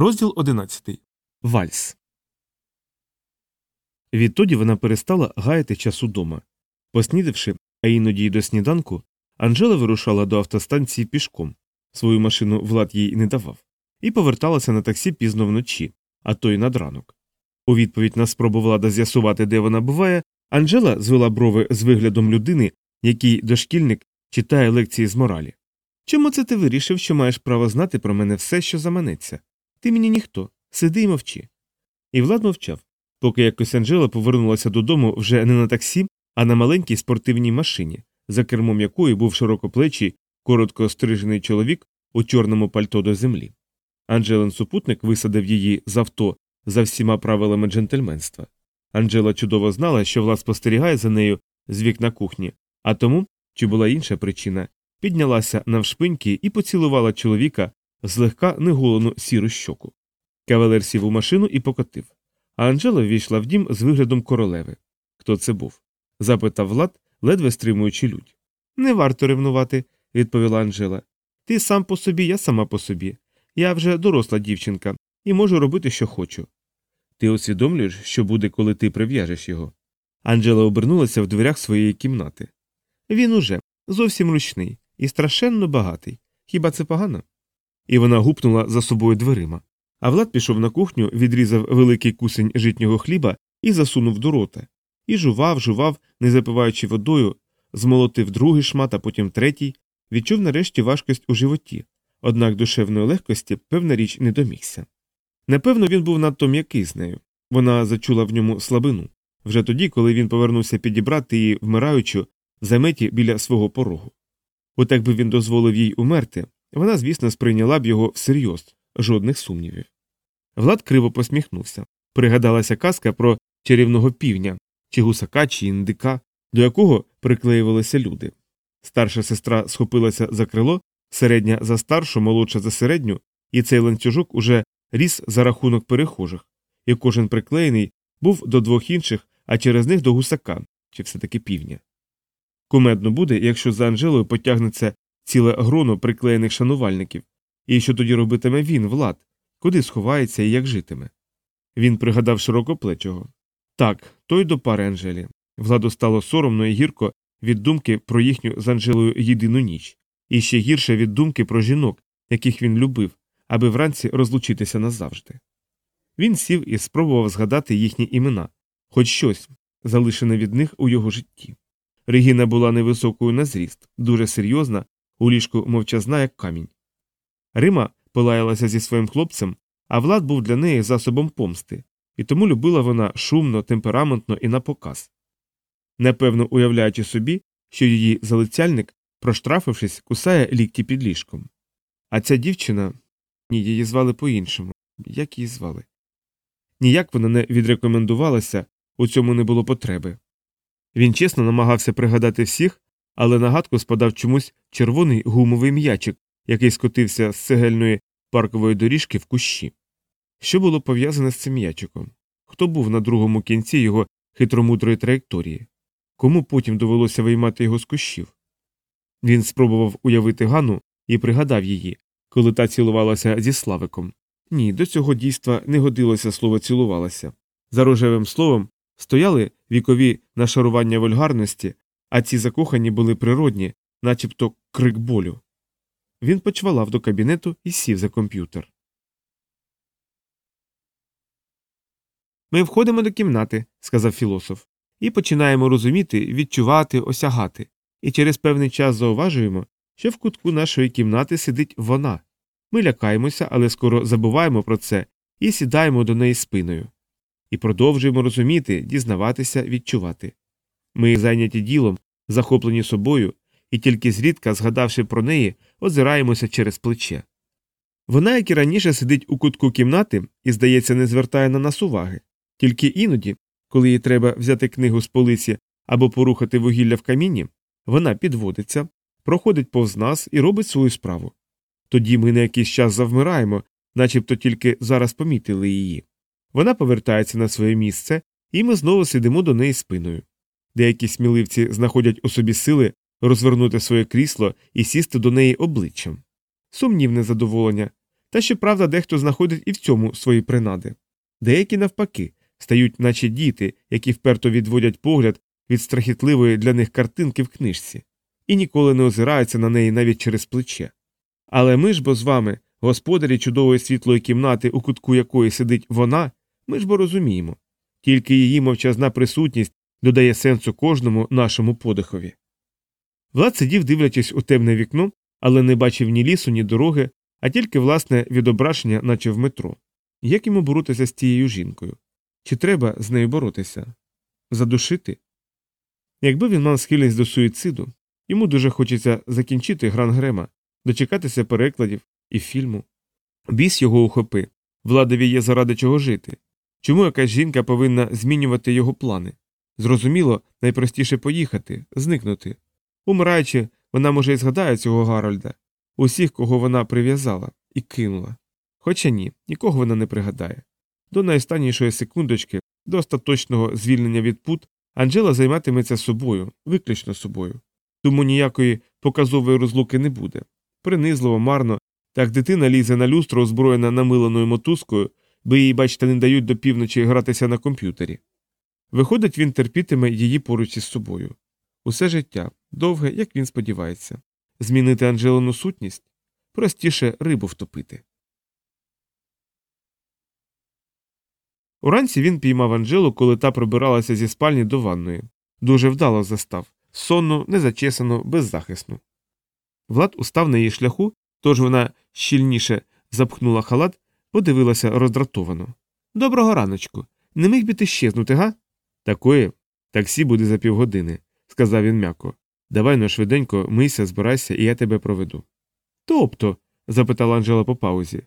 Розділ 11. Вальс. Відтоді вона перестала гаяти час удома. Поснідавши, а іноді й до сніданку, Анжела вирушала до автостанції пішком. Свою машину Влад їй не давав, і поверталася на таксі пізно вночі, а то й над ранок. У відповідь на спробу влада з'ясувати, де вона буває, Анжела звела брови з виглядом людини, який дошкільник читає лекції з моралі. Чому це ти вирішив, що маєш право знати про мене все, що заманеться? Ти мені ніхто, сиди й мовчи. І Влад мовчав, поки якось Анжела повернулася додому вже не на таксі, а на маленькій спортивній машині, за кермом якої був широкоплечий, коротко острижений чоловік у чорному пальто до землі. Анджелин супутник висадив її з авто за всіма правилами джентльменства. Анджела чудово знала, що Влад спостерігає за нею з вікна кухні, а тому, чи була інша причина, піднялася навшпиньки і поцілувала чоловіка злегка неголену сіру щоку. Кавалер сів у машину і покотив. А Анжела ввійшла в дім з виглядом королеви. Хто це був? запитав Влад, ледве стримуючи лють. Не варто ревнувати, відповіла Анжела. Ти сам по собі, я сама по собі. Я вже доросла дівчинка і можу робити, що хочу. Ти усвідомлюєш, що буде, коли ти прив'яжеш його. Анжела обернулася в дверях своєї кімнати. Він уже зовсім ручний і страшенно багатий. Хіба це погано? І вона гупнула за собою дверима. А Влад пішов на кухню, відрізав великий кусень житнього хліба і засунув до рота. І жував, жував, не запиваючи водою, змолотив другий шмат, а потім третій, відчув нарешті важкость у животі, однак душевної легкості, певна річ, не домігся. Напевно, він був надто м'який з нею. Вона зачула в ньому слабину вже тоді, коли він повернувся підібрати її, вмираючу, заметі біля свого порогу. Отак би він дозволив їй умерти, вона, звісно, сприйняла б його всерйоз, жодних сумнівів. Влад криво посміхнувся. Пригадалася казка про чарівного півня, чи гусака, чи індика, до якого приклеювалися люди. Старша сестра схопилася за крило, середня за старшу, молодша за середню, і цей ланцюжок уже ріс за рахунок перехожих, і кожен приклеєний був до двох інших, а через них до гусака, чи все таки півня. Кумедно буде, якщо за Анжелою потягнеться ціле гроно приклеєних шанувальників, і що тоді робитиме він, Влад, куди сховається і як житиме. Він пригадав широкоплечого. Так, той до пари Анжелі. Владу стало соромно і гірко від думки про їхню з Анжелою єдину ніч, і ще гірше від думки про жінок, яких він любив, аби вранці розлучитися назавжди. Він сів і спробував згадати їхні імена, хоч щось, залишене від них у його житті. Регіна була невисокою на зріст, дуже серйозна, у ліжку мовчазна, як камінь. Рима полаялася зі своїм хлопцем, а Влад був для неї засобом помсти, і тому любила вона шумно, темпераментно і напоказ. Непевно уявляючи собі, що її залицяльник, проштрафившись, кусає лікті під ліжком. А ця дівчина ні, її звали по іншому. Як її звали? Ніяк вона не відрекомендувалася, у цьому не було потреби. Він чесно намагався пригадати всіх, але нагадку спадав чомусь червоний гумовий м'ячик, який скотився з цегельної паркової доріжки в кущі. Що було пов'язане з цим м'ячиком? Хто був на другому кінці його хитромудрої траєкторії? Кому потім довелося виймати його з кущів? Він спробував уявити Гану і пригадав її, коли та цілувалася зі Славиком. Ні, до цього дійства не годилося слово цілувалася. За рожевим словом стояли вікові нашарування вульгарності, а ці закохані були природні, начебто крик болю. Він почвалав до кабінету і сів за комп'ютер. Ми входимо до кімнати, сказав філософ, і починаємо розуміти, відчувати, осягати, і через певний час зауважуємо, що в кутку нашої кімнати сидить вона. Ми лякаємося, але скоро забуваємо про це і сідаємо до неї спиною. І продовжуємо розуміти, дізнаватися, відчувати. Ми зайняті ділом, захоплені собою, і тільки зрідка, згадавши про неї, озираємося через плече. Вона, як і раніше, сидить у кутку кімнати і, здається, не звертає на нас уваги, тільки іноді, коли їй треба взяти книгу з полиці або порухати вугілля в камінні, вона підводиться, проходить повз нас і робить свою справу. Тоді ми на якийсь час завмираємо, начебто тільки зараз помітили її. Вона повертається на своє місце, і ми знову сидимо до неї спиною. Деякі сміливці знаходять у собі сили розвернути своє крісло і сісти до неї обличчям. Сумнівне задоволення, Та щоправда, дехто знаходить і в цьому свої принади. Деякі, навпаки, стають, наче діти, які вперто відводять погляд від страхітливої для них картинки в книжці, і ніколи не озираються на неї навіть через плече. Але ми ж бо з вами, господарі чудової світлої кімнати, у кутку якої сидить вона, ми ж бо розуміємо. Тільки її мовчазна присутність додає сенсу кожному нашому подихові. Влад сидів, дивлячись у темне вікно, але не бачив ні лісу, ні дороги, а тільки власне відображення, наче в метро. Як йому боротися з тією жінкою? Чи треба з нею боротися? Задушити? Якби він мав схильність до суїциду, йому дуже хочеться закінчити гран Грема, дочекатися перекладів і фільму. Біс його ухопи. Владові є заради чого жити. Чому якась жінка повинна змінювати його плани? Зрозуміло, найпростіше поїхати, зникнути. Умираючи, вона може і згадає цього Гарольда, усіх, кого вона прив'язала, і кинула. Хоча ні, нікого вона не пригадає. До найостаннішої секундочки, до остаточного звільнення від пут, Анджела займатиметься собою, виключно собою. Тому ніякої показової розлуки не буде. Принизливо, марно, так дитина лізе на люстру, озброєна намиленою мотузкою, бо їй, бачите, не дають до півночі гратися на комп'ютері. Виходить, він терпітиме її поруч із собою. Усе життя, довге, як він сподівається. Змінити Анджелину сутність простіше рибу втопити. Уранці він піймав Анджелу, коли та пробиралася зі спальні до ванної. Дуже вдало застав сонну, незачесану, беззахисну. Влад устав на її шляху, тож вона щільніше запхнула халат, подивилася роздратовано. Доброго раночку. Не міг би ти щезнути, га? Такої. Таксі буде за півгодини, сказав він м'яко. Давай но швиденько мийся, збирайся, і я тебе проведу. Тобто, запитала Анжела по паузі.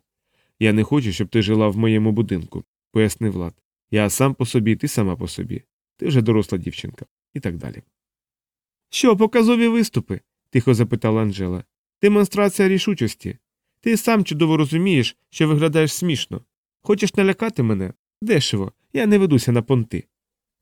Я не хочу, щоб ти жила в моєму будинку, пояснив Влад. Я сам по собі, ти сама по собі. Ти вже доросла дівчинка. І так далі. Що, показові виступи? тихо запитала Анжела. Демонстрація рішучості. Ти сам чудово розумієш, що виглядаєш смішно. Хочеш налякати мене? Дешево, я не ведуся на понти.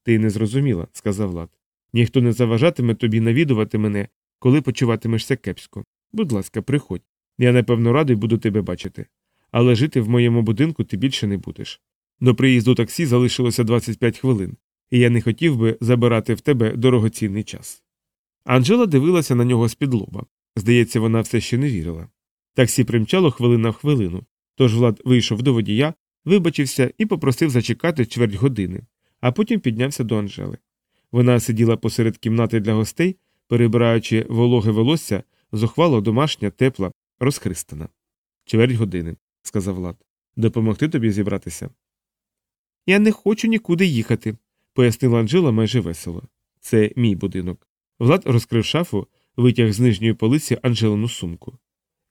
Ти не зрозуміла, сказав Влад. Ніхто не заважатиме тобі навідувати мене, коли почуватимешся кепсько. Будь ласка, приходь. Я напевно радий буду тебе бачити. Але жити в моєму будинку ти більше не будеш. До приїзду таксі залишилося 25 хвилин, і я не хотів би забирати в тебе дорогоцінний час. Анжела дивилася на нього з-під лоба. Здається, вона все ще не вірила. Таксі примчало хвилина в хвилину, тож Влад вийшов до водія, вибачився і попросив зачекати чверть години, а потім піднявся до Анжели. Вона сиділа посеред кімнати для гостей, перебираючи вологе волосся, зухвало домашня, тепла, розхристана. Чверть години, сказав Влад. Допомогти тобі зібратися. Я не хочу нікуди їхати, пояснила Анжела майже весело. Це мій будинок. Влад розкрив шафу, витяг з нижньої полиці Анжелину сумку.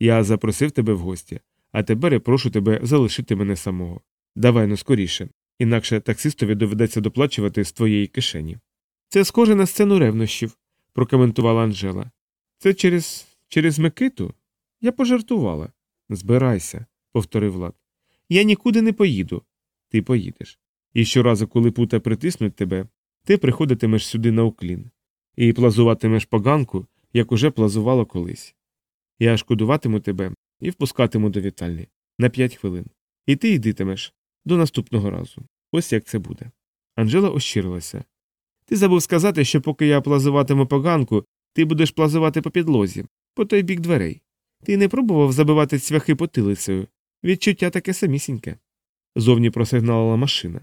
Я запросив тебе в гості, а тепер я прошу тебе залишити мене самого. Давай ну скоріше, інакше таксистові доведеться доплачувати з твоєї кишені. Це схоже на сцену ревнощів, прокоментувала Анжела. Це через через Микиту? Я пожартувала. Збирайся, повторив Влад. Я нікуди не поїду. Ти поїдеш. І щоразу, коли пута притиснуть тебе, ти приходитимеш сюди на уклін і плазуватимеш поганку, як уже плазувало колись. Я шкодуватиму тебе і впускатиму до вітальні на п'ять хвилин. І ти йдитимеш до наступного разу. Ось як це буде. Анжела ощирилася. Ти забув сказати, що поки я плазуватиму поганку, ти будеш плазувати по підлозі, по той бік дверей. Ти не пробував забивати цвяхи потилицею. Відчуття таке самісіньке. Зовні просигналила машина.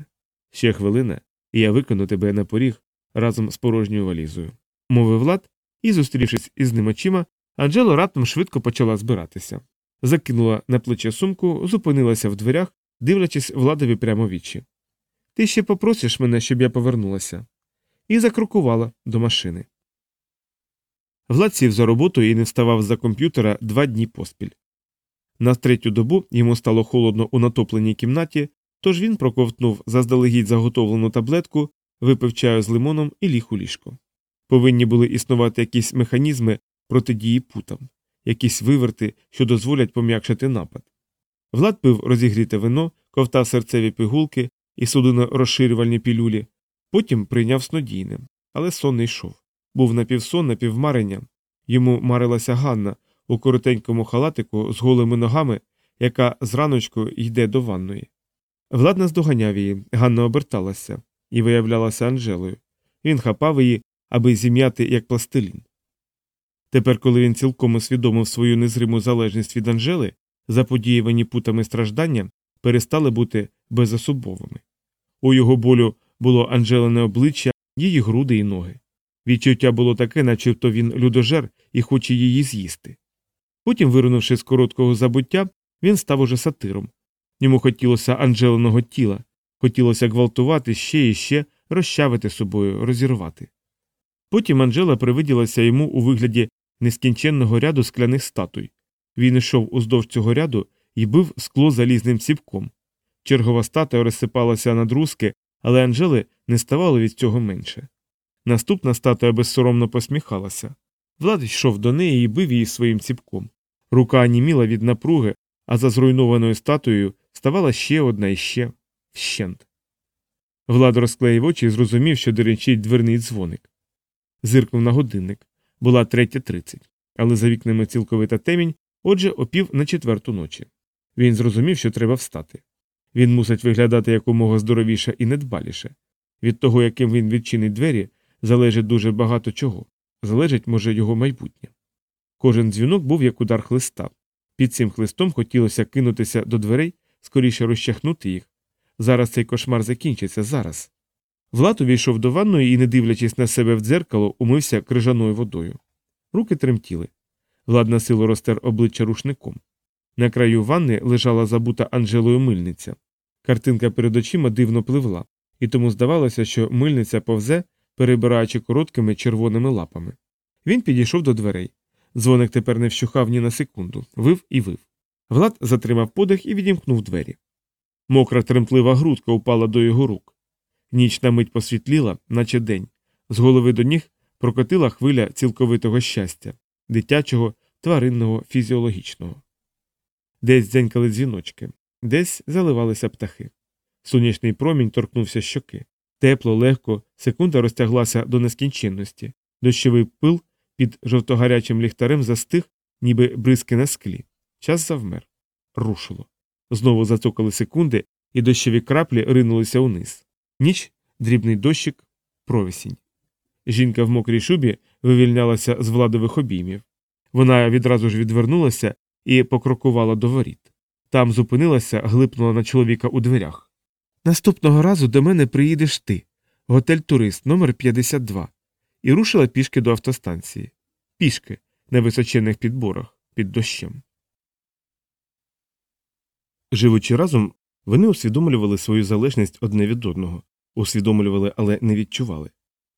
Ще хвилина, і я викону тебе на поріг разом з порожньою валізою. Мовив Влад, і, зустрівшись із ним очима, Анджела раптом швидко почала збиратися. Закинула на плече сумку, зупинилася в дверях, дивлячись владові прямо в вічі. Ти ще попросиш мене, щоб я повернулася. І закрокувала до машини. Влад сів за роботу і не вставав за комп'ютера два дні поспіль. На третю добу йому стало холодно у натопленій кімнаті, тож він проковтнув заздалегідь заготовлену таблетку, випив чаю з лимоном і ліг у ліжко. Повинні були існувати якісь механізми протидії путам, якісь виверти, що дозволять пом'якшити напад. Влад пив розігріте вино, ковтав серцеві пігулки і судино розширювальні пілюлі, потім прийняв снодійне, але сон не йшов. Був напівсон, напівмарення. Йому марилася Ганна у коротенькому халатику з голими ногами, яка зраночку йде до ванної. Влад наздоганяв її, Ганна оберталася і виявлялася Анжелою. Він хапав її, аби зім'яти як пластилін. Тепер, коли він цілком усвідомив свою незриму залежність від Анжели, заподіювані путами страждання перестали бути безособовими. У його болю було Анжелене обличчя, її груди і ноги. Відчуття було таке, наче то він людожер і хоче її з'їсти. Потім, вирунувши з короткого забуття, він став уже сатиром. Йому хотілося Анжеленого тіла, хотілося гвалтувати ще і ще, розчавити собою, розірвати. Потім Анжела привиділася йому у вигляді нескінченного ряду скляних статуй. Він йшов уздовж цього ряду і бив скло залізним ціпком. Чергова статуя розсипалася на друзки, але Анжели не ставало від цього менше. Наступна статуя безсоромно посміхалася. Влад йшов до неї і бив її своїм ціпком. Рука оніміла від напруги, а за зруйнованою статуєю ставала ще одна і ще вщент. Влад розклеїв очі і зрозумів, що деренчить дверний дзвоник. Зиркнув на годинник. Була третя тридцять, але за вікнами цілковита темінь, отже, опів на четверту ночі. Він зрозумів, що треба встати. Він мусить виглядати якомога здоровіше і недбаліше. Від того, яким він відчинить двері, залежить дуже багато чого. Залежить, може, його майбутнє. Кожен дзвінок був як удар хлиста. Під цим хлистом хотілося кинутися до дверей, скоріше розчахнути їх. Зараз цей кошмар закінчиться, зараз. Влад увійшов до ванної і, не дивлячись на себе в дзеркало, умився крижаною водою. Руки тремтіли. Влад на силу розтер обличчя рушником. На краю ванни лежала забута Анжелою мильниця. Картинка перед очима дивно пливла, і тому здавалося, що мильниця повзе, перебираючи короткими червоними лапами. Він підійшов до дверей. Дзвоник тепер не вщухав ні на секунду, вив і вив. Влад затримав подих і відімкнув двері. Мокра тремтлива грудка упала до його рук. Ніч на мить посвітліла, наче день. З голови до ніг прокотила хвиля цілковитого щастя, дитячого, тваринного, фізіологічного. Десь дзенькали дзвіночки, десь заливалися птахи. Сонячний промінь торкнувся щоки. Тепло, легко, секунда розтяглася до нескінченності. Дощовий пил під жовтогарячим ліхтарем застиг, ніби бризки на склі. Час завмер. Рушило. Знову зацокали секунди, і дощові краплі ринулися униз. Ніч, дрібний дощик, провісінь. Жінка в мокрій шубі вивільнялася з владових обіймів. Вона відразу ж відвернулася і покрокувала до воріт. Там зупинилася, глипнула на чоловіка у дверях. Наступного разу до мене приїдеш ти, готель турист номер 52 і рушила пішки до автостанції. Пішки, на височенних підборах, під дощем. Живучи разом, вони усвідомлювали свою залежність одне від одного, усвідомлювали, але не відчували.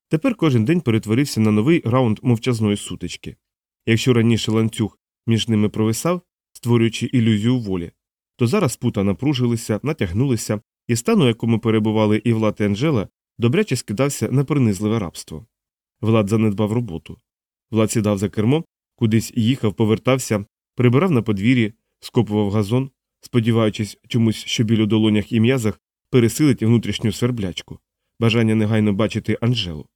Тепер кожен день перетворився на новий раунд мовчазної сутички. Якщо раніше ланцюг між ними провисав, створюючи ілюзію волі, то зараз пута напружилися, натягнулися, і стан, у якому перебували і Влад і Анжела, добряче скидався на принизливе рабство. Влад занедбав роботу. Влад сідав за кермо, кудись їхав, повертався, прибирав на подвір'ї, скопував газон, сподіваючись чомусь, що біль у долонях і м'язах пересилить внутрішню сверблячку, бажання негайно бачити Анжелу.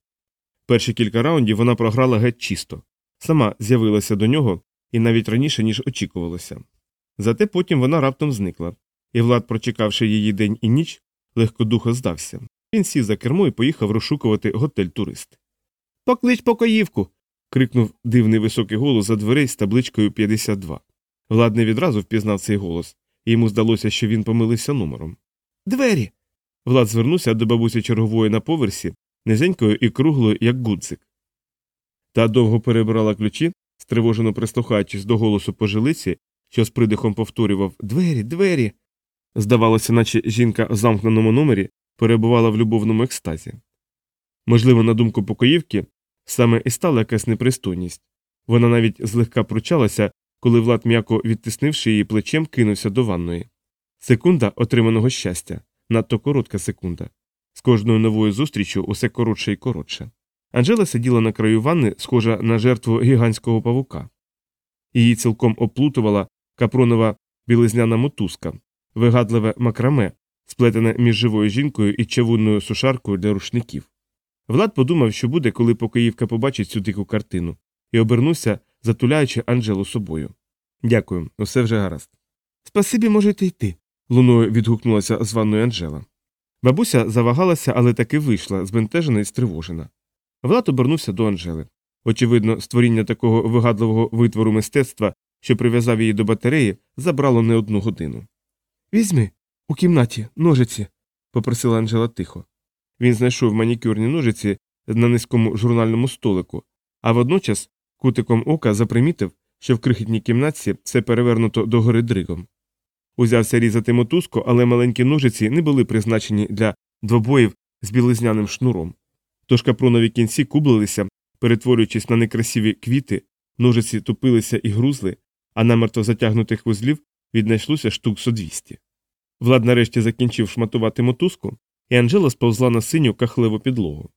Перші кілька раундів вона програла геть чисто, сама з'явилася до нього і навіть раніше, ніж очікувалося. Зате потім вона раптом зникла, і Влад, прочекавши її день і ніч, легкодухо здався. Він сів за кермо і поїхав розшукувати готель турист. Поклич покоївку. крикнув дивний високий голос за дверей з табличкою 52. Влад не відразу впізнав цей голос, і йому здалося, що він помилився номером. Двері. Влад звернувся до бабусі чергової на поверсі, низенькою і круглою, як гудзик. Та довго перебирала ключі, стривожено прислухаючись до голосу пожилиці, що з придихом повторював Двері, двері. Здавалося, наче жінка в замкненому номері перебувала в любовному екстазі. Можливо, на думку покоївки, саме і стала якась непристойність. Вона навіть злегка пручалася, коли Влад, м'яко відтиснивши її плечем, кинувся до ванної. Секунда отриманого щастя, надто коротка секунда. З кожною новою зустрічю усе коротше і коротше. Анжела сиділа на краю ванни, схожа на жертву гігантського павука. Її цілком оплутувала капронова білизняна мотузка, вигадливе макраме, сплетене між живою жінкою і чавунною сушаркою для рушників. Влад подумав, що буде, коли покоївка побачить цю дику картину, і обернувся, затуляючи Анжелу собою. Дякую, усе вже гаразд. Спасибі можете йти. луною відгукнулася з ванної Анжела. Бабуся завагалася, але таки вийшла, збентежена і стривожена. Влад обернувся до Анжели. Очевидно, створіння такого вигадливого витвору мистецтва, що прив'язав її до батареї, забрало не одну годину. Візьми, у кімнаті, ножиці, попросила Анжела тихо. Він знайшов манікюрні ножиці на низькому журнальному столику, а водночас кутиком ока запримітив, що в крихітній кімнатці це перевернуто догори дригом. Узявся різати мотузку, але маленькі ножиці не були призначені для двобоїв з білизняним шнуром. Тож капронові кінці кублилися, перетворюючись на некрасиві квіти, ножиці тупилися і грузли, а намерто затягнутих вузлів віднайшлося штук зо 200. Влад нарешті закінчив шматувати мотузку, і Анжела сповзла на синю кахлеву підлогу.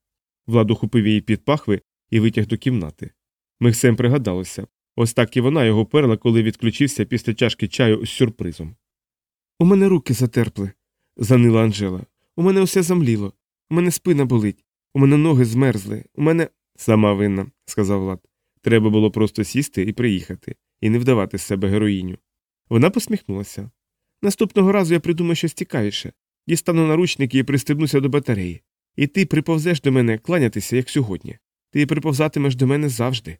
Влад ухопив її під пахви і витяг до кімнати. Михсем пригадалося ось так і вона його перла, коли відключився після чашки чаю з сюрпризом. У мене руки затерпли, занила Анжела. У мене усе замліло. У мене спина болить, у мене ноги змерзли, у мене. Сама винна, сказав Влад. Треба було просто сісти і приїхати, і не вдавати з себе героїню. Вона посміхнулася. Наступного разу я придумаю щось цікавіше. Дістану наручники і пристебнуся до батареї. І ти приповзеш до мене кланятися, як сьогодні. Ти приповзатимеш до мене завжди.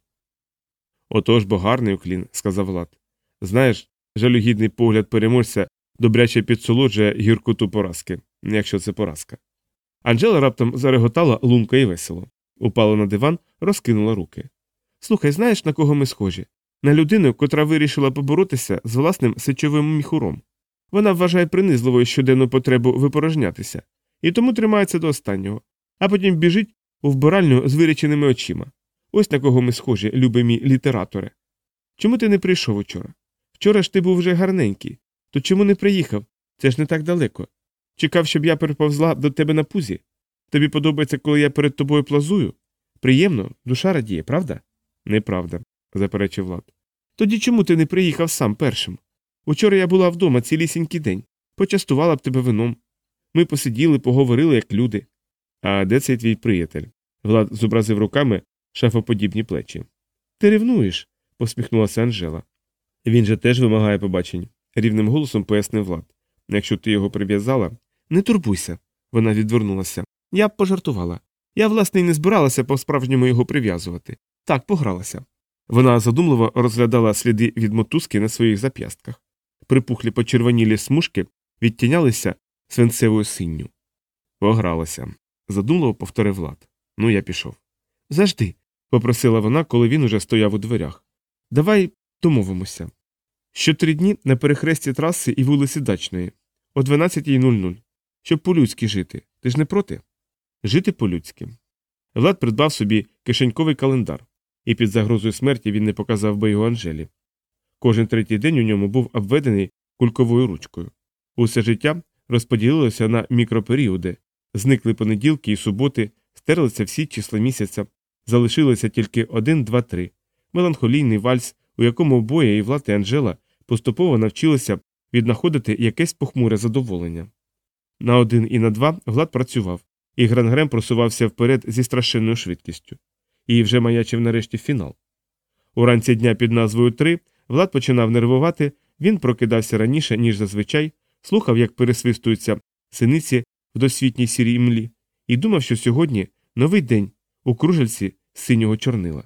Отож бо гарний уклін, сказав Влад. Знаєш, жалюгідний погляд переможця добряче підсолоджує гіркоту поразки, якщо це поразка. Анжела раптом зареготала лунко і весело. Упала на диван, розкинула руки. Слухай, знаєш, на кого ми схожі? На людину, котра вирішила поборотися з власним сечовим міхуром. Вона вважає принизливою щоденну потребу випорожнятися, і тому тримається до останнього, а потім біжить у вбиральню з виріченими очима. Ось на кого ми схожі, любимі літератори. Чому ти не прийшов учора? Вчора ж ти був вже гарненький. То чому не приїхав? Це ж не так далеко. Чекав, щоб я переповзла до тебе на пузі. Тобі подобається, коли я перед тобою плазую? Приємно, душа радіє, правда? Неправда, заперечив Влад. Тоді чому ти не приїхав сам першим? Учора я була вдома цілісінький день, почастувала б тебе вином. Ми посиділи, поговорили, як люди. А де цей твій приятель? Влад зобразив руками шафоподібні плечі. Ти ревнуєш, посміхнулася Анжела. Він же теж вимагає побачень, рівним голосом пояснив Влад. Якщо ти його прив'язала, не турбуйся. Вона відвернулася. Я б пожартувала. Я, власне, й не збиралася по справжньому його прив'язувати. Так, погралася. Вона задумливо розглядала сліди від мотузки на своїх зап'ястках. Припухлі почервонілі смужки відтінялися свинцевою синню. Погралася. Задумливо повторив Влад. Ну, я пішов. Завжди, попросила вона, коли він уже стояв у дверях. Давай домовимося. Що три дні на перехресті траси і вулиці Дачної, о 12.00, щоб по-людськи жити. Ти ж не проти? Жити по-людськи. Влад придбав собі кишеньковий календар, і під загрозою смерті він не показав би його Анжелі. Кожен третій день у ньому був обведений кульковою ручкою. Усе життя розподілилося на мікроперіоди, зникли понеділки і суботи, стерлися всі числа місяця, залишилося тільки один, два, три, меланхолійний вальс, у якому обоє і Влад і Анжела поступово навчилися віднаходити якесь похмуре задоволення. На один і на два Влад працював, і Грангрем просувався вперед зі страшенною швидкістю. І вже маячив нарешті фінал. Уранці дня під назвою Три Влад починав нервувати, він прокидався раніше, ніж зазвичай, слухав, як пересвистуються синиці в досвітній сірій млі, і думав, що сьогодні новий день у кружельці синього чорнила.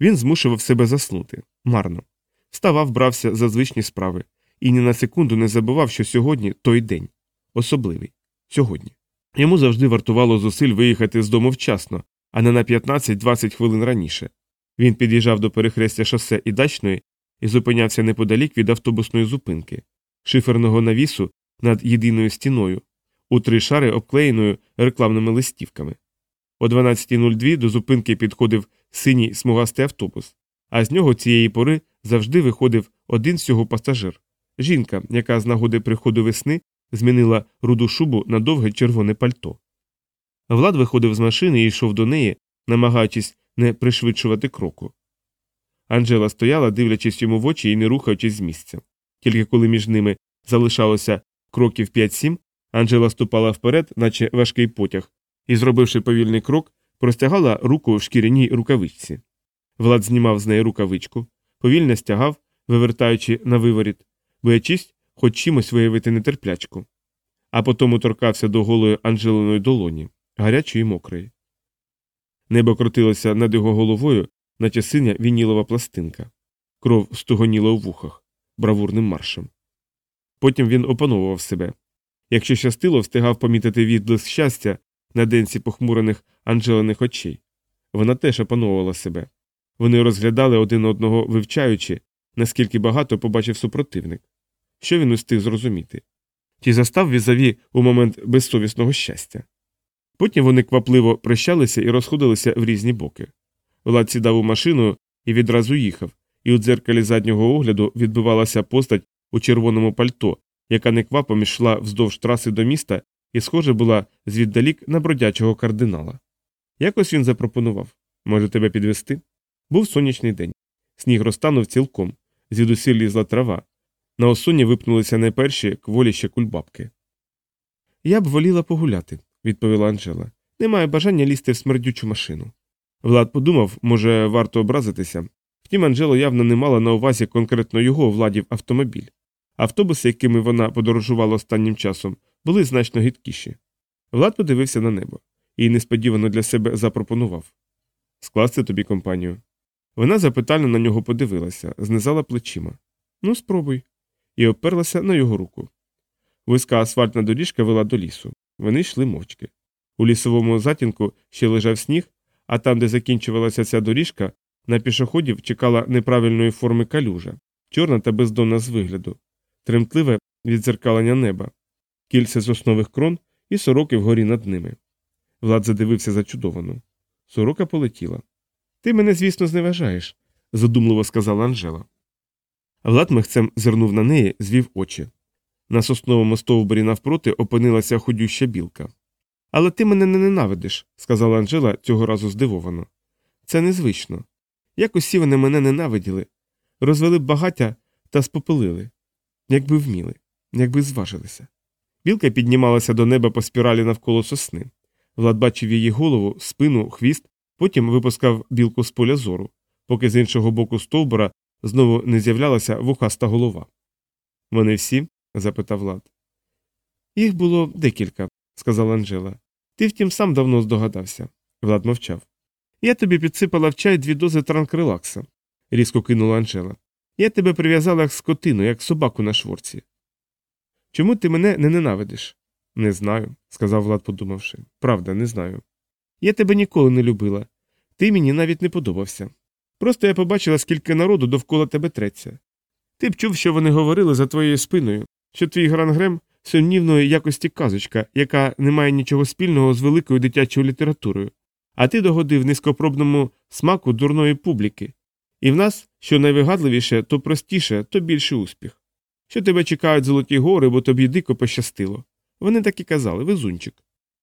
Він змушував себе заснути марно. Вставав, брався за звичні справи, і ні на секунду не забував, що сьогодні той день особливий. Сьогодні. Йому завжди вартувало зусиль виїхати з дому вчасно, а не на 15-20 хвилин раніше. Він під'їжджав до перехрестя шосе і дачної і зупинявся неподалік від автобусної зупинки, шиферного навісу над єдиною стіною, у три шари обклеєною рекламними листівками. О 12.02 до зупинки підходив синій смугастий автобус, а з нього цієї пори завжди виходив один всього пасажир жінка, яка з нагоди приходу весни змінила руду шубу на довге червоне пальто. Влад виходив з машини і йшов до неї, намагаючись не пришвидшувати кроку. Анжела стояла, дивлячись йому в очі і не рухаючись з місця. Тільки коли між ними залишалося кроків 5-7, Анжела ступала вперед, наче важкий потяг, і, зробивши повільний крок, простягала руку в шкіряній рукавичці. Влад знімав з неї рукавичку, повільно стягав, вивертаючи на виворіт, боячись хоч чимось виявити нетерплячку. А потому торкався до голої Анжелиної долоні, гарячої й мокрої. Небо крутилося над його головою, наче синя вінілова пластинка. Кров стугоніла у вухах бравурним маршем. Потім він опановував себе. Якщо щастило, встигав помітити відблиск щастя на денці похмурених Анжелиних очей. Вона теж опановувала себе. Вони розглядали один одного вивчаючи, наскільки багато побачив супротивник. Що він устиг зрозуміти? Чи застав візаві у момент безсовісного щастя? Потім вони квапливо прощалися і розходилися в різні боки. Влад сідав у машину і відразу їхав, і у дзеркалі заднього огляду відбивалася постать у червоному пальто, яка неквапом йшла вздовж траси до міста і, схоже, була звіддалік на бродячого кардинала. Якось він запропонував може тебе підвести? Був сонячний день. Сніг розтанув цілком, звідусіль лізла трава. На осоні випнулися найперші кволіще кульбабки. Я б воліла погуляти, відповіла Анжела. Не маю бажання лізти в смердючу машину. Влад подумав, може, варто образитися. Втім, Анжела явно не мала на увазі конкретно його владів автомобіль. Автобуси, якими вона подорожувала останнім часом, були значно гидкіші. Влад подивився на небо і несподівано для себе запропонував скласти тобі компанію. Вона запитально на нього подивилася, знизала плечима. Ну, спробуй. І оперлася на його руку. Вузька асфальтна доріжка вела до лісу. Вони йшли мовчки. У лісовому затінку ще лежав сніг, а там, де закінчувалася ця доріжка, на пішоходів чекала неправильної форми калюжа, чорна та бездонна з вигляду, тремтливе відзеркалення неба, кільця з основих крон і сороки вгорі над ними. Влад задивився зачудовано. Сорока полетіла. Ти мене, звісно, зневажаєш, задумливо сказала Анжела. Влад михцем зирнув на неї, звів очі. На сосновому стовбурі навпроти опинилася худюща білка. Але ти мене не ненавидиш, сказала Анжела цього разу здивовано. Це незвично. Як усі вони мене ненавиділи, розвели б багаття та спопилили, якби вміли, якби зважилися. Білка піднімалася до неба по спіралі навколо сосни. Влад бачив її голову, спину, хвіст, потім випускав білку з поля зору, поки з іншого боку стовбура знову не з'являлася вухаста голова. Вони всі? запитав Влад. Їх було декілька, сказала Анжела. Ти втім сам давно здогадався. Влад мовчав. Я тобі підсипала в чай дві дози транкрелакса, різко кинула Анжела. Я тебе прив'язала як скотину, як собаку на шворці. Чому ти мене не ненавидиш? Не знаю, сказав Влад, подумавши. Правда, не знаю. Я тебе ніколи не любила. Ти мені навіть не подобався. Просто я побачила, скільки народу довкола тебе треться. Ти б чув, що вони говорили за твоєю спиною, що твій грангрем сумнівної якості казочка, яка не має нічого спільного з великою дитячою літературою, а ти догодив низькопробному смаку дурної публіки. І в нас, що найвигадливіше, то простіше, то більший успіх. Що тебе чекають золоті гори, бо тобі дико пощастило. Вони так і казали, везунчик.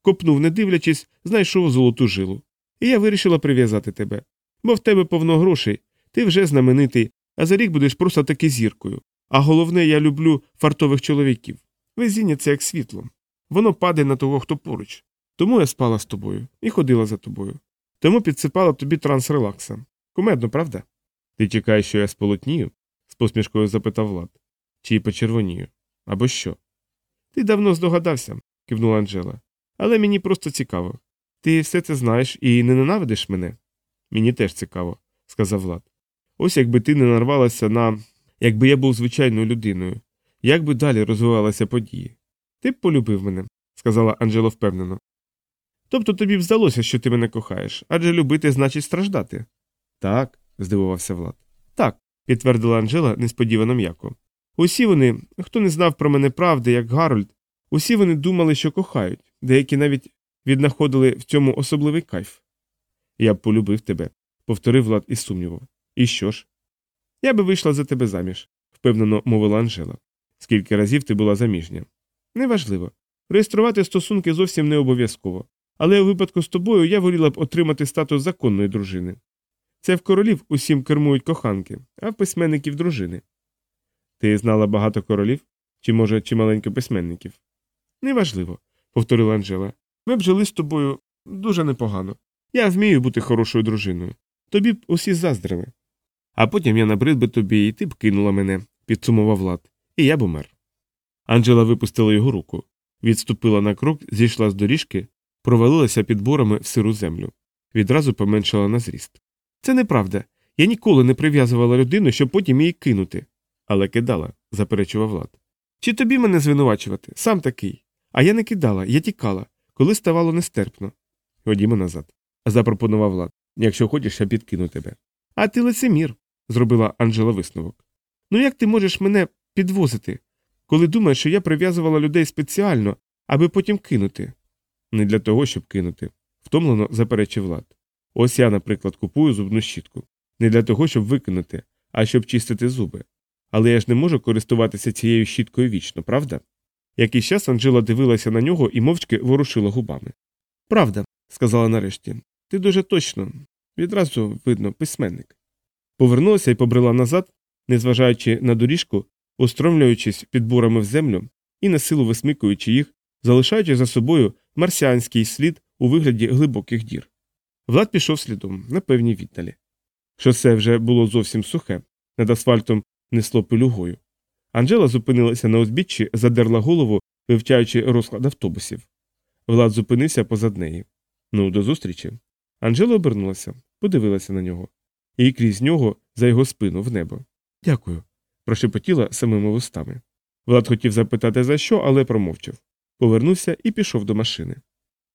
Копнув, не дивлячись, знайшов золоту жилу. І я вирішила прив'язати тебе. Бо в тебе повно грошей, ти вже знаменитий, а за рік будеш просто таки зіркою. А головне, я люблю фартових чоловіків. Везіння це як світло. Воно падає на того, хто поруч. Тому я спала з тобою і ходила за тобою. Тому підсипала тобі трансрелакса. Кумедно, правда? Ти чекаєш, що я сполотнію? з посмішкою запитав Влад. Чи почервонію? Або що? Ти давно здогадався, кивнула Анжела. Але мені просто цікаво. Ти все це знаєш і не ненавидиш мене? Мені теж цікаво, сказав Влад. Ось якби ти не нарвалася на. якби я був звичайною людиною, як би далі розвивалися події. Ти б полюбив мене, сказала Анжела впевнено. Тобто тобі б здалося, що ти мене кохаєш, адже любити значить страждати. Так, здивувався Влад. Так, підтвердила Анжела несподівано м'яко. Усі вони, хто не знав про мене правди, як Гарольд, усі вони думали, що кохають, деякі навіть віднаходили в цьому особливий кайф. Я б полюбив тебе, повторив Влад із сумнівом. І що ж? Я би вийшла за тебе заміж, впевнено мовила Анжела. Скільки разів ти була заміжня? Неважливо. Реєструвати стосунки зовсім не обов'язково. Але у випадку з тобою я воліла б отримати статус законної дружини. Це в королів усім кермують коханки, а в письменників дружини. Ти знала багато королів? Чи, може, чималенько письменників? Неважливо, повторила Анжела. Ми б жили з тобою дуже непогано. Я вмію бути хорошою дружиною. Тобі б усі заздрили. А потім я набрид би тобі, і ти б кинула мене, підсумував Влад, і я б умер. Анджела випустила його руку, відступила на крок, зійшла з доріжки, провалилася під борами в сиру землю. Відразу поменшала на зріст. Це неправда. Я ніколи не прив'язувала людину, щоб потім її кинути. Але кидала, заперечував Влад. Чи тобі мене звинувачувати? Сам такий. А я не кидала, я тікала, коли ставало нестерпно. Ходімо назад, запропонував Влад. Якщо хочеш, я підкину тебе. А ти лицемір, зробила Анжела висновок. Ну як ти можеш мене підвозити, коли думаєш, що я прив'язувала людей спеціально, аби потім кинути? Не для того, щоб кинути, втомлено заперечив Влад. Ось я, наприклад, купую зубну щітку. Не для того, щоб викинути, а щоб чистити зуби. Але я ж не можу користуватися цією щіткою вічно, правда? Якийсь час Анжела дивилася на нього і мовчки ворушила губами. Правда, сказала нарешті, ти дуже точно, відразу видно, письменник. Повернулася і побрела назад, незважаючи на доріжку, устромлюючись під бурами в землю і на силу висмикуючи їх, залишаючи за собою марсіанський слід у вигляді глибоких дір. Влад пішов слідом на певній віддалі. Шосе вже було зовсім сухе, над асфальтом несло пилюгою. Анжела зупинилася на узбіччі, задерла голову, вивчаючи розклад автобусів. Влад зупинився позад неї. Ну, до зустрічі. Анжела обернулася, подивилася на нього, і крізь нього за його спину в небо. Дякую. прошепотіла самими вустами. Влад хотів запитати за що, але промовчав. Повернувся і пішов до машини.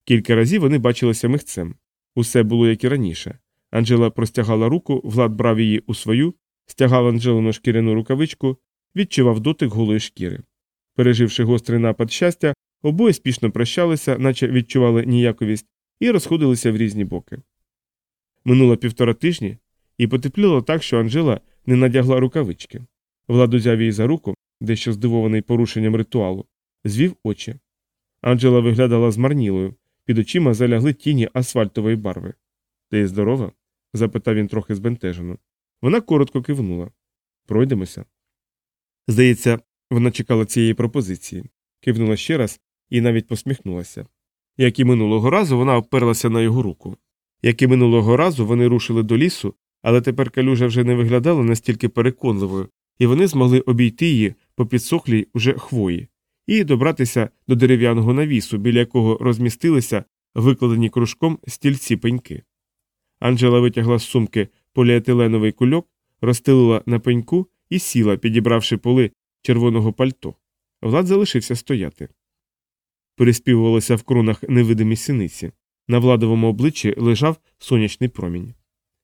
Кілька разів вони бачилися михцем. Усе було як і раніше. Анжела простягала руку, Влад брав її у свою, стягав Анжелину шкіряну рукавичку, відчував дотик голої шкіри. Переживши гострий напад щастя, обоє спішно прощалися, наче відчували ніяковість, і розходилися в різні боки. Минуло півтора тижні, і потепліло так, що Анжела не надягла рукавички. Влад узяв її за руку, дещо здивований порушенням ритуалу, звів очі. Анжела виглядала змарнілою, під очима залягли тіні асфальтової барви. Ти здорова? запитав він трохи збентежено. Вона коротко кивнула. Пройдемося. Здається, вона чекала цієї пропозиції, кивнула ще раз і навіть посміхнулася. Як і минулого разу, вона оперлася на його руку. Як і минулого разу, вони рушили до лісу, але тепер калюжа вже не виглядала настільки переконливою, і вони змогли обійти її по підсохлій уже хвої і добратися до дерев'яного навісу, біля якого розмістилися викладені кружком стільці пеньки. Анджела витягла з сумки поліетиленовий кульок, розстелила на пеньку і сіла, підібравши поли червоного пальто. Влад залишився стояти. Переспівувалося в кронах невидимі синиці. На владовому обличчі лежав сонячний промінь.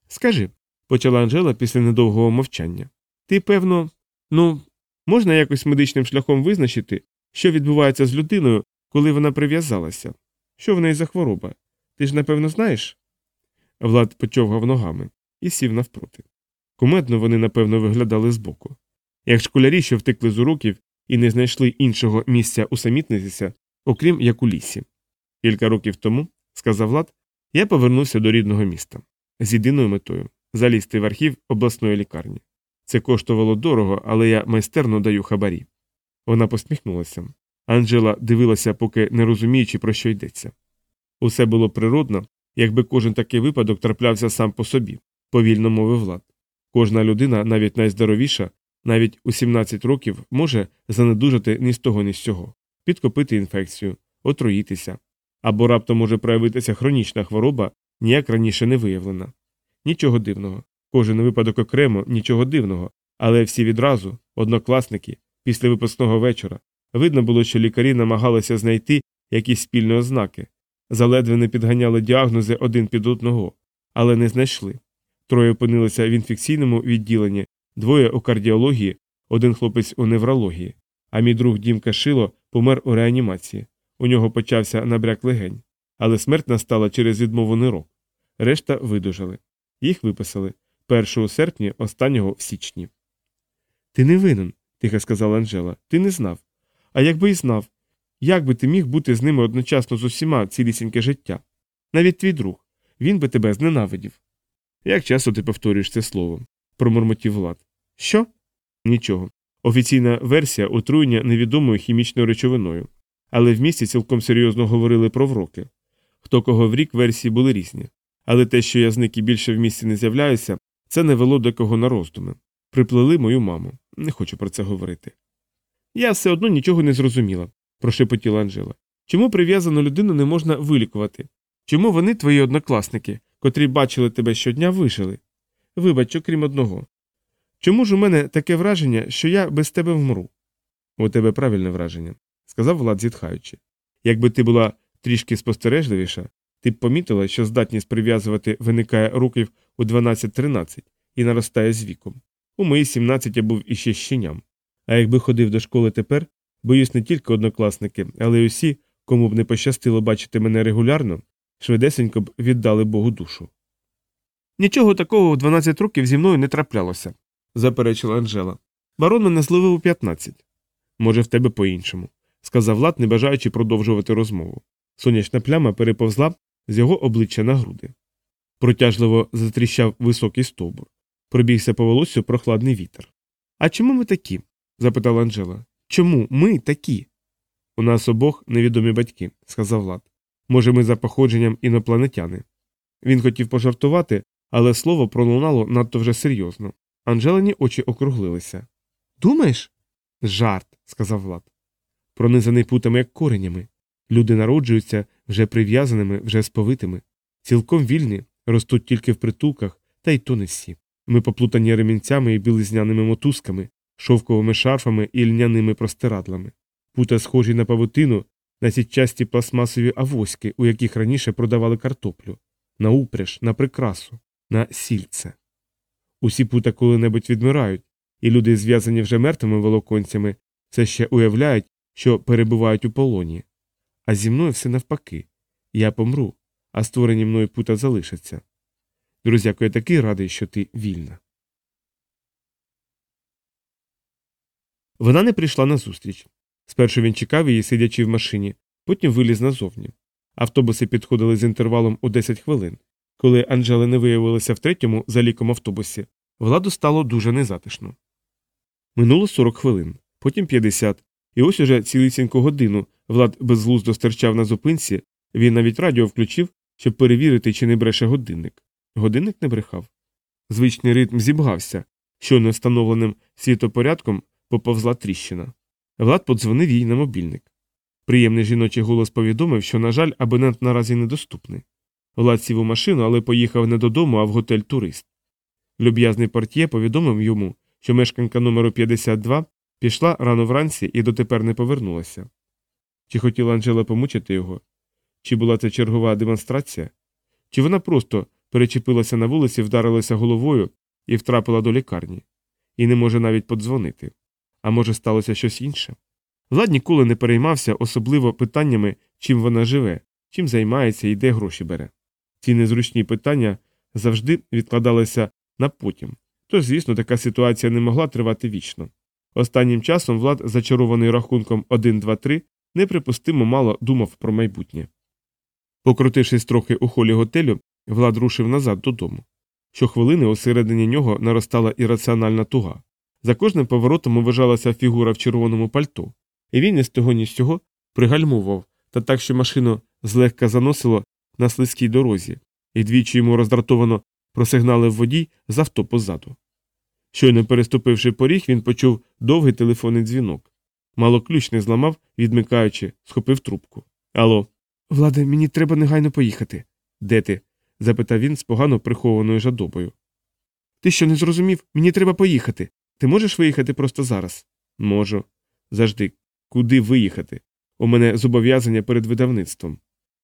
Скажи, почала Анжела після недовгого мовчання. Ти, певно, ну, можна якось медичним шляхом визначити, що відбувається з людиною, коли вона прив'язалася? Що в неї за хвороба? Ти ж, напевно, знаєш? Влад почовгав ногами і сів навпроти. Кумедно вони, напевно, виглядали збоку. Як школярі, що втекли з уроків і не знайшли іншого місця усамітнитися, окрім як у лісі. Кілька років тому, сказав Влад, я повернувся до рідного міста з єдиною метою залізти в архів обласної лікарні. Це коштувало дорого, але я майстерно даю хабарі. Вона посміхнулася. Анджела дивилася, поки не розуміючи, про що йдеться. Усе було природно, якби кожен такий випадок траплявся сам по собі, повільно мовив Влад. Кожна людина, навіть найздоровіша, навіть у 17 років, може занедужати ні з того, ні з цього, підкопити інфекцію, отруїтися, або раптом може проявитися хронічна хвороба, ніяк раніше не виявлена. Нічого дивного. Кожен випадок окремо, нічого дивного, але всі відразу, однокласники, після випускного вечора, видно було, що лікарі намагалися знайти якісь спільні ознаки, заледве не підганяли діагнози один під одного, але не знайшли. Троє опинилися в інфекційному відділенні, двоє у кардіології, один хлопець у неврології, а мій друг Дімка Шило помер у реанімації. У нього почався набряк легень, але смерть настала через відмову нирок. Решта видужали. Їх виписали 1 серпня, останнього в січні. Ти не винен, тихо сказала Анжела. Ти не знав. А якби й знав, як би ти міг бути з ними одночасно з усіма цілісіньке життя? Навіть твій друг, він би тебе зненавидів. Як часто ти повторюєш це слово? промурмотів Влад. Що? Нічого. Офіційна версія отруєння невідомою хімічною речовиною, але в місті цілком серйозно говорили про вроки. Хто кого в рік версії були різні. Але те, що я зник і більше в місті не з'являюся, це не вело до кого на роздуми. Приплели мою маму. Не хочу про це говорити. Я все одно нічого не зрозуміла, прошепотіла Анжела. Чому прив'язану людину не можна вилікувати? Чому вони, твої однокласники, котрі бачили тебе щодня, вижили? Вибач, окрім одного. Чому ж у мене таке враження, що я без тебе вмру? У тебе правильне враження, сказав Влад, зітхаючи. Якби ти була трішки спостережливіша, ти б помітила, що здатність прив'язувати виникає років у 12-13 і наростає з віком. У мої 17 я був іще щеням. А якби ходив до школи тепер, боюсь не тільки однокласники, але й усі, кому б не пощастило бачити мене регулярно, швидесенько б віддали Богу душу. Нічого такого в 12 років зі мною не траплялося, заперечила Анжела. Барон мене зловив у 15. Може, в тебе по-іншому, сказав Влад, не бажаючи продовжувати розмову. Сонячна пляма переповзла з його обличчя на груди. Протяжливо затріщав високий стовбур. Пробігся по волосю прохладний вітер. А чому ми такі? запитала Анжела. Чому ми такі? У нас обох невідомі батьки, сказав Влад. Може, ми за походженням інопланетяни. Він хотів пожартувати, але слово пролунало надто вже серйозно. Анжелині очі округлилися. Думаєш? Жарт, сказав Влад. Пронизаний путами, як коренями. Люди народжуються вже прив'язаними, вже сповитими. Цілком вільні, ростуть тільки в притулках, та й то не всі. Ми поплутані ремінцями і білизняними мотузками, шовковими шарфами і льняними простирадлами. Пута схожі на павутину, на сітчасті пластмасові авоськи, у яких раніше продавали картоплю, на упряж, на прикрасу, на сільце. Усі пута коли-небудь відмирають, і люди, зв'язані вже мертвими волоконцями, все ще уявляють, що перебувають у полоні. А зі мною все навпаки я помру, а створені мною пута залишаться. Друзяко, я такий радий, що ти вільна. Вона не прийшла на зустріч. Спершу він чекав її, сидячи в машині, потім виліз назовні. Автобуси підходили з інтервалом у 10 хвилин. Коли Анжела не виявилася в третьому за ліком автобусі, владу стало дуже незатишно. Минуло 40 хвилин, потім 50, і ось уже цілісіньку годину Влад безглуздо стерчав на зупинці, він навіть радіо включив, щоб перевірити, чи не бреше годинник. Годинник не брехав. Звичний ритм зібгався, щойно встановленим світопорядком поповзла тріщина. Влад подзвонив їй на мобільник. Приємний жіночий голос повідомив, що, на жаль, абонент наразі недоступний. Влад сів у машину, але поїхав не додому, а в готель турист. Люб'язний портє повідомив йому, що мешканка номеру 52 пішла рано вранці і дотепер не повернулася. Чи хотіла Анжела помучити його? Чи була це чергова демонстрація? Чи вона просто перечепилася на вулиці, вдарилася головою і втрапила до лікарні, і не може навіть подзвонити? А може, сталося щось інше? Влад ніколи не переймався особливо питаннями, чим вона живе, чим займається і де гроші бере. Ці незручні питання завжди відкладалися на потім, тож, звісно, така ситуація не могла тривати вічно. Останнім часом Влад, зачарований рахунком 1, 2, 3, неприпустимо мало думав про майбутнє. Покрутившись трохи у холі готелю, Влад рушив назад додому. Щохвилини усередині нього наростала ірраціональна туга. За кожним поворотом вважалася фігура в червоному пальто, і він ні з того ні з цього пригальмував, та так, що машину злегка заносило на слизькій дорозі, і двічі йому роздратовано просигналив водій з авто позаду. Щойно переступивши поріг, він почув довгий телефонний дзвінок. Мало ключ не зламав, відмикаючи, схопив трубку. Алло. Владе, мені треба негайно поїхати. Де ти? запитав він з погано прихованою жадобою. Ти що не зрозумів? Мені треба поїхати. Ти можеш виїхати просто зараз? Можу. Завжди. Куди виїхати? У мене зобов'язання перед видавництвом.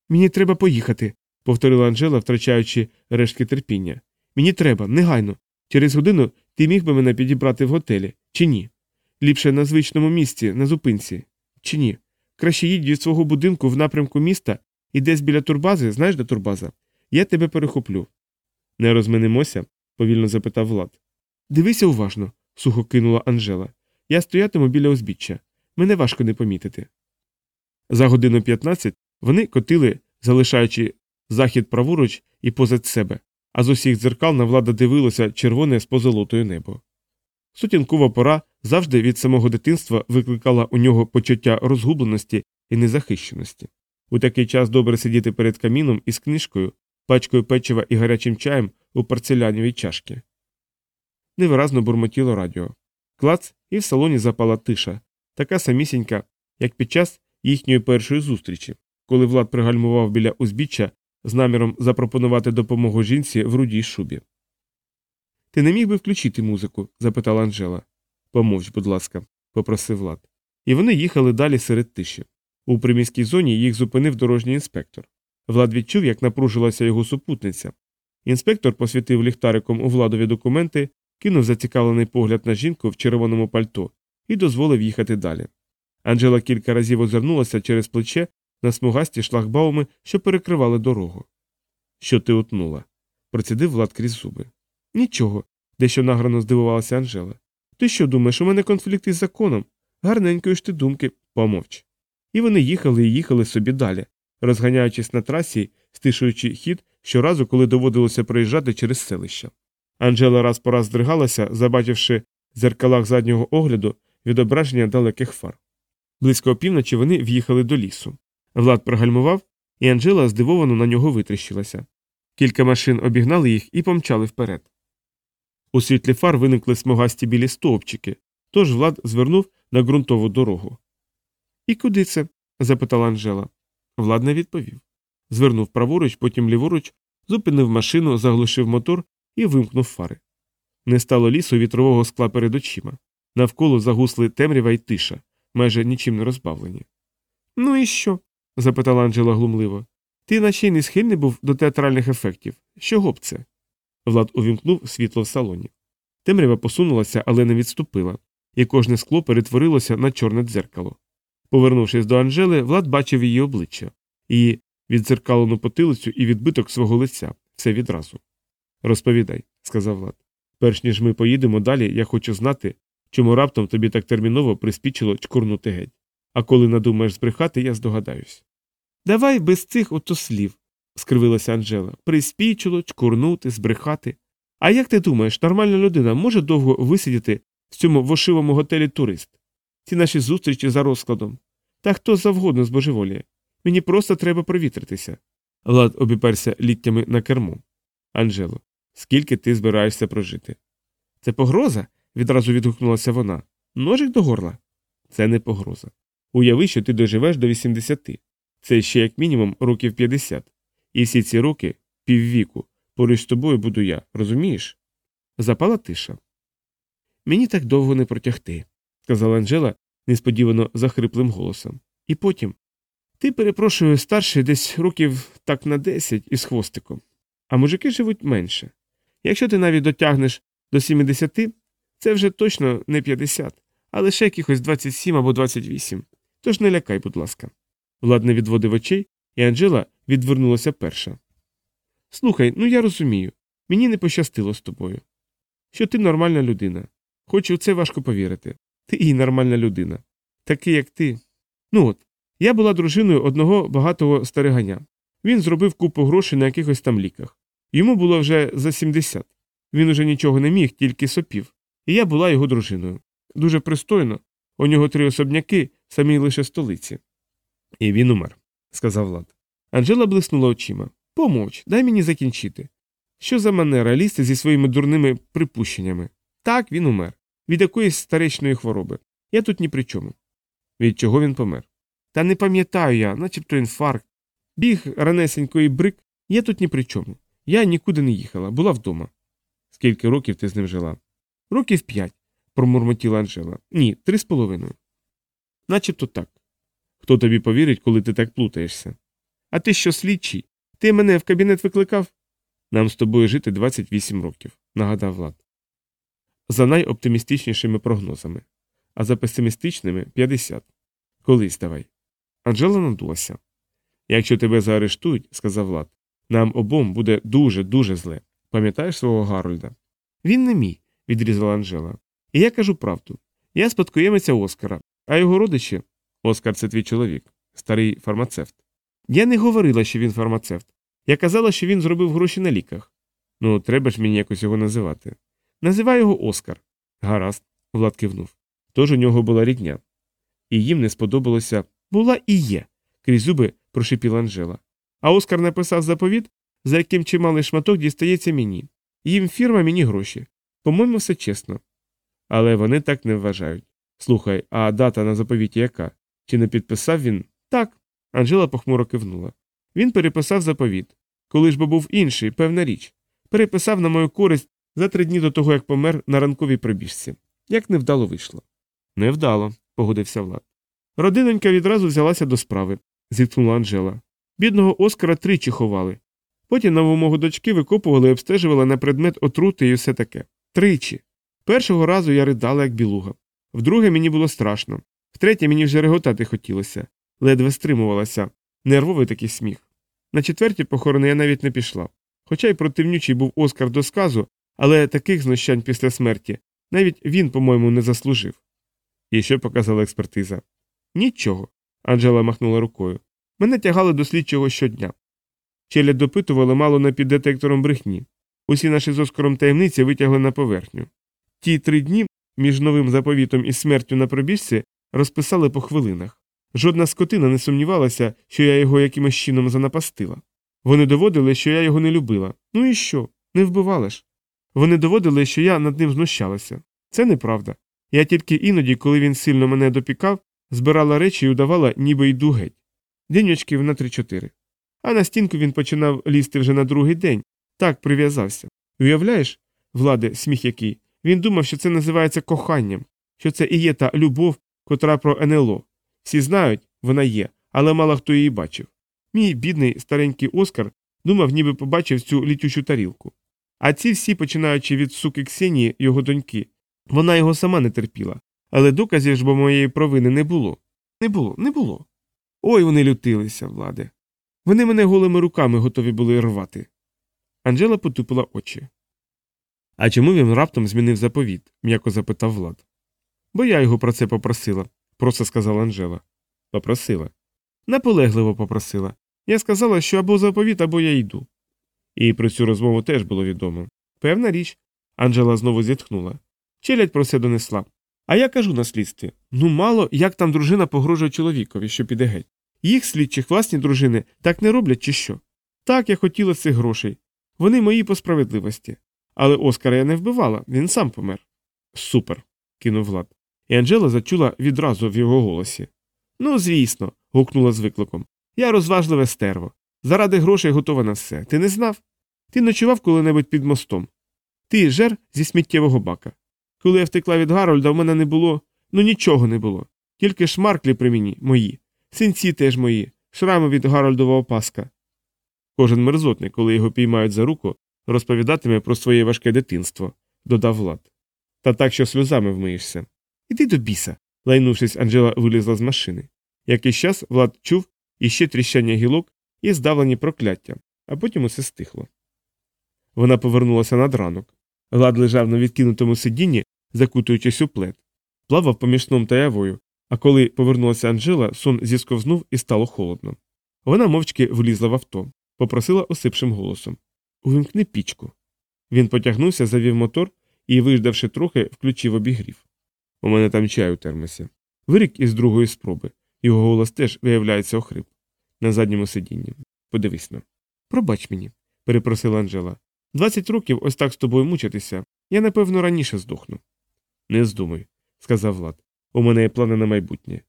Мені треба поїхати, повторила Анжела, втрачаючи рештки терпіння. Мені треба, негайно. Через годину ти міг би мене підібрати в готелі, чи ні? Ліпше на звичному місці, на зупинці, чи ні? Краще їдь від свого будинку в напрямку міста і десь біля турбази, знаєш де турбаза? Я тебе перехоплю. Не розминимося? повільно запитав Влад. Дивися уважно, сухо кинула Анжела. Я стоятиму біля узбіччя. Мене важко не помітити. За годину 15 вони котили, залишаючи захід праворуч і позад себе, а з усіх дзеркал на влада дивилося червоне з позолотою небо. Сутінкова пора завжди від самого дитинства викликала у нього почуття розгубленості і незахищеності. У такий час добре сидіти перед каміном із книжкою, пачкою печива і гарячим чаєм у порцелянівій чашки. Невиразно бурмотіло радіо. Клац, і в салоні запала тиша, така самісінька, як під час їхньої першої зустрічі, коли Влад пригальмував біля узбіччя з наміром запропонувати допомогу жінці в рудій шубі. Ти не міг би включити музику? запитала Анжела. Помовч, будь ласка, попросив Влад. І вони їхали далі серед тиші. У приміській зоні їх зупинив дорожній інспектор. Влад відчув, як напружилася його супутниця. Інспектор посвітив ліхтариком у владові документи, кинув зацікавлений погляд на жінку в червоному пальто і дозволив їхати далі. Анжела кілька разів озирнулася через плече на смугасті шлагбауми, що перекривали дорогу. Що ти утнула? процідив Влад крізь зуби. Нічого, дещо награно здивувалася Анжела. Ти що думаєш, у мене конфлікт із законом? Гарненької ж ти думки, помовч. І вони їхали і їхали собі далі, розганяючись на трасі, стишуючи хід щоразу, коли доводилося проїжджати через селище. Анжела раз по раз здригалася, забачивши в зеркалах заднього огляду відображення далеких фар. Близько опівночі вони в'їхали до лісу. Влад прогальмував, і Анжела здивовано на нього витріщилася. Кілька машин обігнали їх і помчали вперед. У світлі фар виникли смугасті білі стовпчики, тож Влад звернув на ґрунтову дорогу. І куди це? запитала Анжела. Влад не відповів. Звернув праворуч, потім ліворуч, зупинив машину, заглушив мотор і вимкнув фари. Не стало лісу вітрового скла перед очима. Навколо загусли темрява й тиша, майже нічим не розбавлені. Ну і що? запитала Анжела глумливо. Ти наче й не схильний був до театральних ефектів. Чого б це? Влад увімкнув світло в салоні. Темрява посунулася, але не відступила, і кожне скло перетворилося на чорне дзеркало. Повернувшись до Анжели, Влад бачив її обличчя, її віддзеркалену потилицю і відбиток свого лиця все відразу. Розповідай, сказав Влад. Перш ніж ми поїдемо далі, я хочу знати, чому раптом тобі так терміново приспічило чкурнути геть. А коли надумаєш збрехати, я здогадаюсь. Давай без цих ото слів, скривилася Анжела. Приспічило, чкурнути, збрехати. А як ти думаєш, нормальна людина може довго висидіти в цьому вошивому готелі турист? Ці наші зустрічі за розкладом. Та хто завгодно збожеволіє. Мені просто треба провітритися. Влад обіперся ліктями на кермо. Анжело, скільки ти збираєшся прожити? Це погроза? відразу відгукнулася вона. Ножик до горла? Це не погроза. Уяви, що ти доживеш до 80. Це ще як мінімум років 50. І всі ці роки, піввіку, поруч з тобою буду я, розумієш? Запала тиша. Мені так довго не протягти, сказала Анжела несподівано захриплим голосом. І потім. Ти, перепрошую, старший десь років так на 10 із хвостиком, а мужики живуть менше. Якщо ти навіть дотягнеш до 70, це вже точно не 50, а лише якихось 27 або 28. Тож не лякай, будь ласка. Влад не відводив очей, і Анжела відвернулася перша. Слухай, ну я розумію. Мені не пощастило з тобою. Що ти нормальна людина. Хоч у це важко повірити. Ти і нормальна людина. Такий, як ти. Ну от, я була дружиною одного багатого стариганя. Він зробив купу грошей на якихось там ліках. Йому було вже за 70. Він уже нічого не міг, тільки сопів. І я була його дружиною. Дуже пристойно. У нього три особняки, самі лише столиці. І він умер, сказав Влад. Анжела блиснула очима. Помовч, дай мені закінчити. Що за манера лізти зі своїми дурними припущеннями? Так, він умер. Від якоїсь старечної хвороби. Я тут ні при чому. Від чого він помер? Та не пам'ятаю я, начебто інфаркт. Біг ранесенько і брик, я тут ні при чому. Я нікуди не їхала, була вдома. Скільки років ти з ним жила? Років п'ять, промурмотіла Анжела. Ні, три з половиною. Начебто так. Хто тобі повірить, коли ти так плутаєшся? А ти що слідчий? Ти мене в кабінет викликав? Нам з тобою жити 28 років, нагадав Влад. За найоптимістичнішими прогнозами, а за песимістичними 50. Колись давай. Анжела надулася. Якщо тебе заарештують, сказав Влад, нам обом буде дуже дуже зле. Пам'ятаєш свого Гарольда? Він не мій, відрізала Анжела. І я кажу правду. Я спадкоємиця Оскара, а його родичі Оскар це твій чоловік, старий фармацевт. Я не говорила, що він фармацевт. Я казала, що він зробив гроші на ліках. Ну, треба ж мені якось його називати. Називай його Оскар. Гаразд, Влад кивнув. Тож у нього була рідня. І їм не сподобалося була і є, крізь зуби прошипіла Анжела. А Оскар написав заповіт, за яким чималий шматок дістається мені. Їм фірма мені гроші. По-моєму, все чесно. Але вони так не вважають. Слухай, а дата на заповіті яка? Чи не підписав він? Так. Анжела похмуро кивнула. Він переписав заповіт. Коли ж бо був інший, певна річ. Переписав на мою користь за три дні до того, як помер на ранковій пробіжці. Як невдало вийшло. Невдало, погодився Влад. Родинонька відразу взялася до справи, зіткнула Анжела. Бідного Оскара тричі ховали. Потім на вимогу дочки викопували і обстежували на предмет отрути і все таке. Тричі. Першого разу я ридала, як білуга. Вдруге мені було страшно. Втретє мені вже реготати хотілося, ледве стримувалася. Нервовий такий сміх. На четверті похорони я навіть не пішла. Хоча й противнючий був Оскар до сказу, але таких знущань після смерті навіть він, по-моєму, не заслужив. І що показала експертиза? Нічого. Анджела махнула рукою. Мене тягали до слідчого щодня. Челядь допитували мало не під детектором брехні. Усі наші з Оскаром таємниці витягли на поверхню. Ті три дні між новим заповітом і смертю на пробіжці розписали по хвилинах. Жодна скотина не сумнівалася, що я його якимось чином занапастила. Вони доводили, що я його не любила. Ну і що? Не вбивала ж. Вони доводили, що я над ним знущалася. Це неправда. Я тільки іноді, коли він сильно мене допікав, збирала речі і удавала, ніби йду геть. Деньочків на три-чотири. А на стінку він починав лізти вже на другий день. Так прив'язався. Уявляєш, влади, сміх який, він думав, що це називається коханням, що це і є та любов, котра про НЛО. Всі знають, вона є, але мало хто її бачив. Мій бідний старенький Оскар думав, ніби побачив цю літючу тарілку. А ці всі, починаючи від суки Ксенії, його доньки, вона його сама не терпіла, але доказів ж бо моєї провини не було. Не було, не було. Ой, вони лютилися, влади. Вони мене голими руками готові були рвати. Анжела потупила очі. А чому він раптом змінив заповіт? м'яко запитав Влад. Бо я його про це попросила, просто сказала Анжела. Попросила. Наполегливо попросила. Я сказала, що або заповіт, або я йду. І про цю розмову теж було відомо. Певна річ. Анжела знову зітхнула. Челядь про це донесла. А я кажу на слідстві ну мало, як там дружина погрожує чоловікові, що піде геть. Їх слідчих власні дружини так не роблять, чи що? Так, я хотіла цих грошей. Вони мої по справедливості. Але Оскара я не вбивала, він сам помер. Супер. кинув Влад. І Анжела зачула відразу в його голосі. Ну, звісно, гукнула з викликом. Я розважливе стерво. Заради грошей готова на все. Ти не знав? Ти ночував коли-небудь під мостом. Ти жер зі сміттєвого бака. Коли я втекла від Гарольда, в мене не було, ну нічого не було. Тільки шмарклі при мені мої, синці теж мої, шрами від Гарольдового паска. Кожен мерзотник, коли його піймають за руку, розповідатиме про своє важке дитинство, додав Влад. Та так, що сльозами вмиєшся. Іди до біса. лайнувшись, Анжела вилізла з машини. Якийсь час Влад чув іще тріщання гілок і здавлені прокляття, а потім усе стихло. Вона повернулася над ранок. Влад лежав на відкинутому сидінні, закутуючись у плед, плавав поміж сном та явою, а коли повернулася Анжела, сон зісковзнув і стало холодно. Вона мовчки влізла в авто, попросила осипшим голосом Увімкни пічку. Він потягнувся, завів мотор і, виждавши трохи, включив обігрів. У мене там чай у термосі. Вирік із другої спроби. Його голос теж виявляється охрип. На задньому сидінні. Подивись на. Пробач мені, перепросила Анжела. Двадцять років ось так з тобою мучитися. Я, напевно, раніше здохну. Не здумай, сказав Влад. У мене є плани на майбутнє.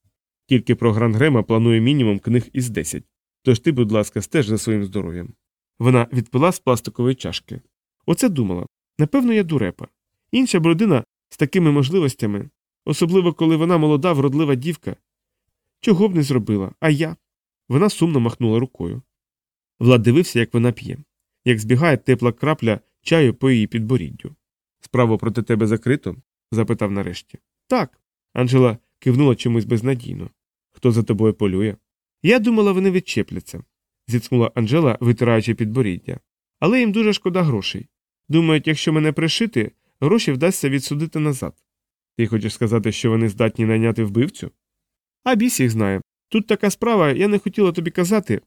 Тільки про Грангрема планую мінімум книг із десять. Тож ти, будь ласка, стеж за своїм здоров'ям. Вона відпила з пластикової чашки. Оце думала. Напевно, я дурепа. Інша б людина з такими можливостями, особливо коли вона молода, вродлива дівка. Чого б не зробила, а я. Вона сумно махнула рукою. Влад дивився, як вона п'є, як збігає тепла крапля чаю по її підборіддю. Справу проти тебе закрито? запитав нарешті. Так. Анжела кивнула чомусь безнадійно. Хто за тобою полює? Я думала, вони відчепляться, зітхнула Анжела, витираючи підборіддя. Але їм дуже шкода грошей. Думають, якщо мене пришити, гроші вдасться відсудити назад. Ти хочеш сказати, що вони здатні найняти вбивцю? А біс їх знає. Тут така справа, я не хотіла тобі казати.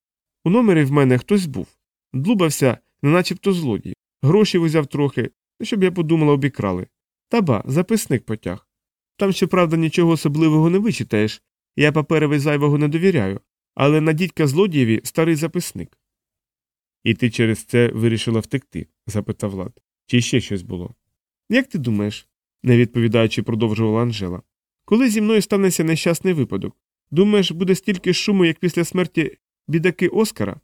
У номері в мене хтось був. Длубався, не начебто злодій. Гроші взяв трохи, щоб я подумала, обікрали. Та ба, записник потяг. Там, щоправда, нічого особливого не вичитаєш. Я паперовий зайвого не довіряю, але на дідька злодієві старий записник. І ти через це вирішила втекти? запитав Влад. Чи ще щось було? Як ти думаєш? не відповідаючи, продовжувала Анжела. Коли зі мною станеться нещасний випадок, думаєш, буде стільки шуму, як після смерті бідаки Оскара?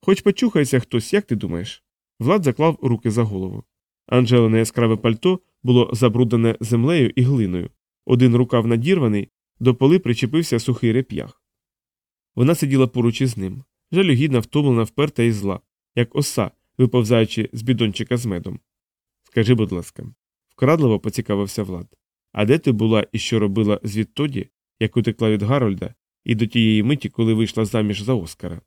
Хоч почухається хтось, як ти думаєш? Влад заклав руки за голову. Анжелине яскраве пальто було забруднене землею і глиною. Один рукав надірваний, до поли причепився сухий реп'ях. Вона сиділа поруч із ним, жалюгідна, втомлена, вперта і зла, як оса, виповзаючи з бідончика з медом. Скажи, будь ласка, вкрадливо поцікавився Влад. А де ти була і що робила звідтоді, як утекла від Гарольда, і до тієї миті, коли вийшла заміж за Оскара?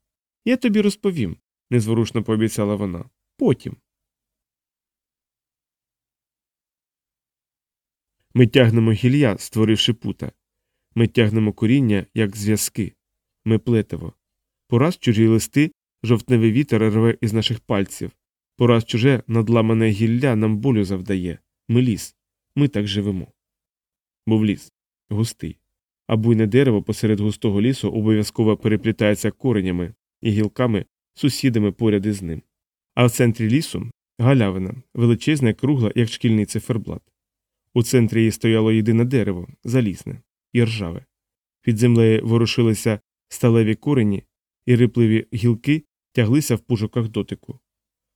Я тобі розповім, незворушно пообіцяла вона. Потім. Ми тягнемо гілля, створивши пута. Ми тягнемо коріння, як зв'язки. Ми плетево. Пораз чужі листи, жовтневий вітер рве із наших пальців. Пораз чуже надламане гілля нам болю завдає. Ми ліс. Ми так живемо. Був ліс. Густий. А буйне дерево посеред густого лісу обов'язково переплітається коренями і гілками, сусідами поряд із ним. А в центрі лісу галявина, величезна і кругла, як шкільний циферблат. У центрі її стояло єдине дерево, залізне, і ржаве. Під землею ворушилися сталеві корені, і рипливі гілки тяглися в пушуках дотику.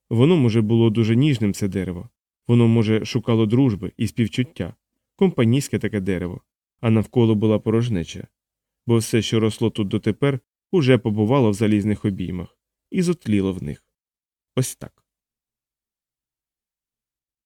Воно, може, було дуже ніжним це дерево, воно, може, шукало дружби і співчуття, компанійське таке дерево, а навколо була порожнеча, бо все, що росло тут дотепер, уже побувало в залізних обіймах і зотліло в них. Ось так.